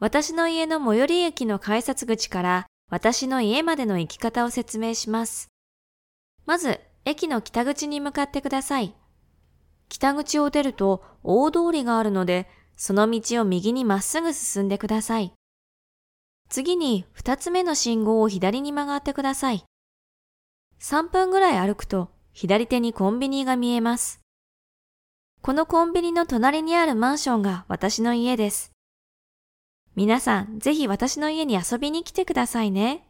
私の家の最寄り駅の改札口から私の家までの行き方を説明します。まず、駅の北口に向かってください。北口を出ると大通りがあるので、その道を右にまっすぐ進んでください。次に二つ目の信号を左に曲がってください。3分ぐらい歩くと左手にコンビニが見えます。このコンビニの隣にあるマンションが私の家です。皆さん、ぜひ私の家に遊びに来てくださいね。